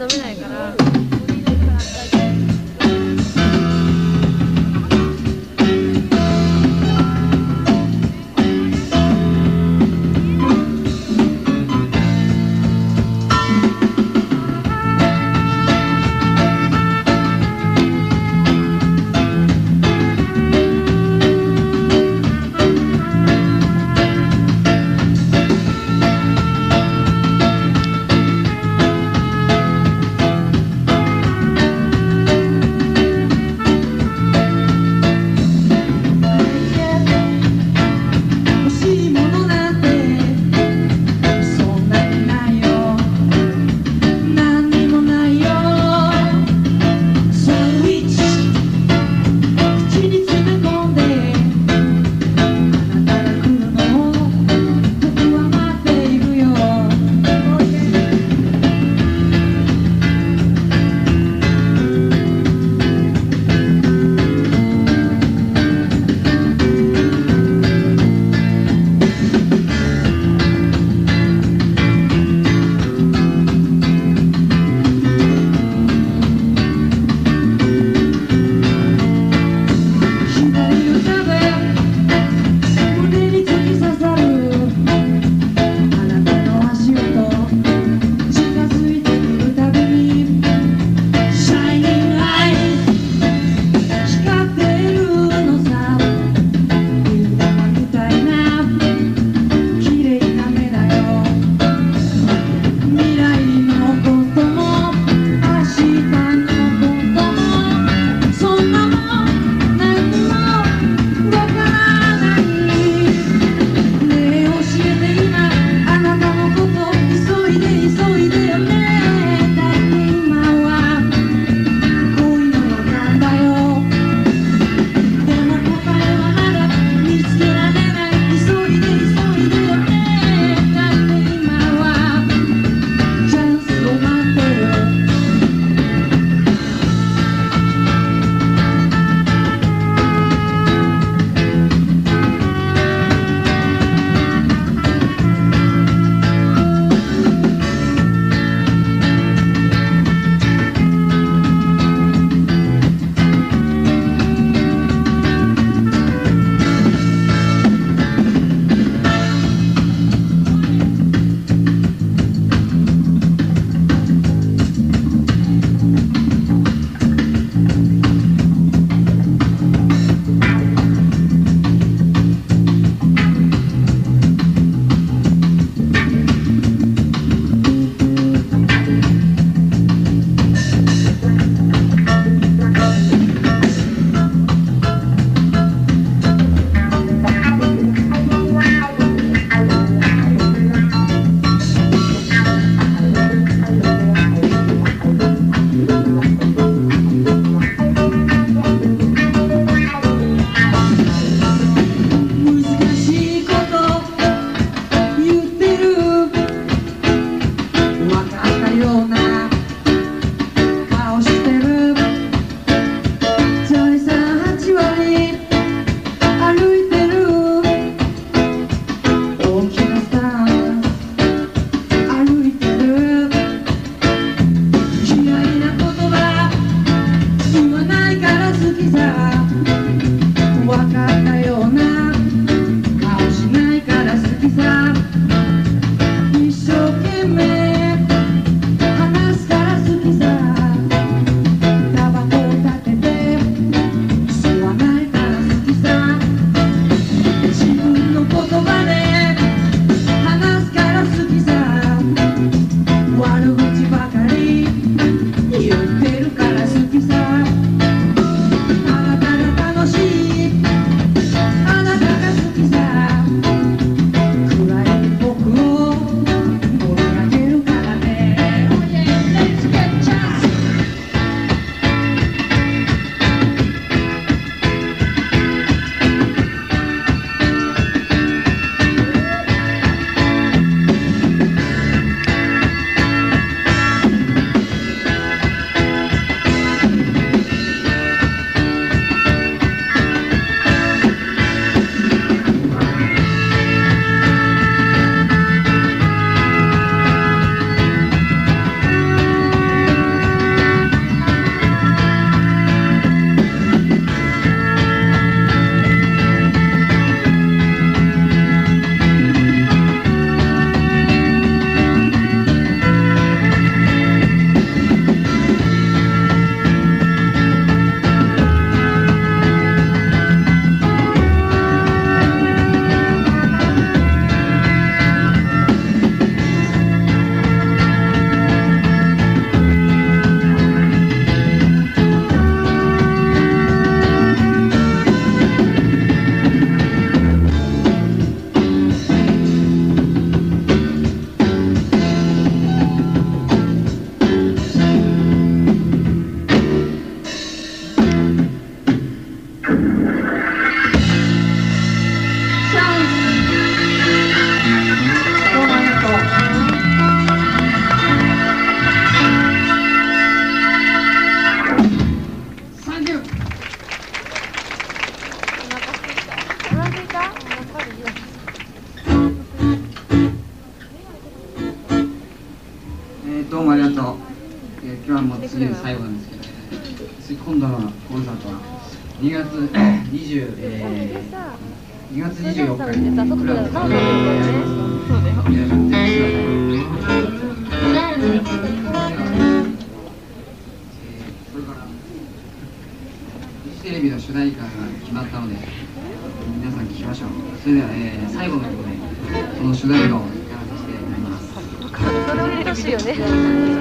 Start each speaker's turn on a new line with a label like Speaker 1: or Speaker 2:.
Speaker 1: 飲めないから「
Speaker 2: Sukiza Wakata どうもありがとう、えー今日はもう次で最後なんですけど、次今度のコンサートは2月20、えー、2月24日にクラブでやりますので皆さんぜひくださいえーそれからフジテレビの主題歌が決まったので皆さん聴きましょうそれでは、えー最後の曲でその主題歌をやらさせていただきます
Speaker 3: それを入れてほしいよね。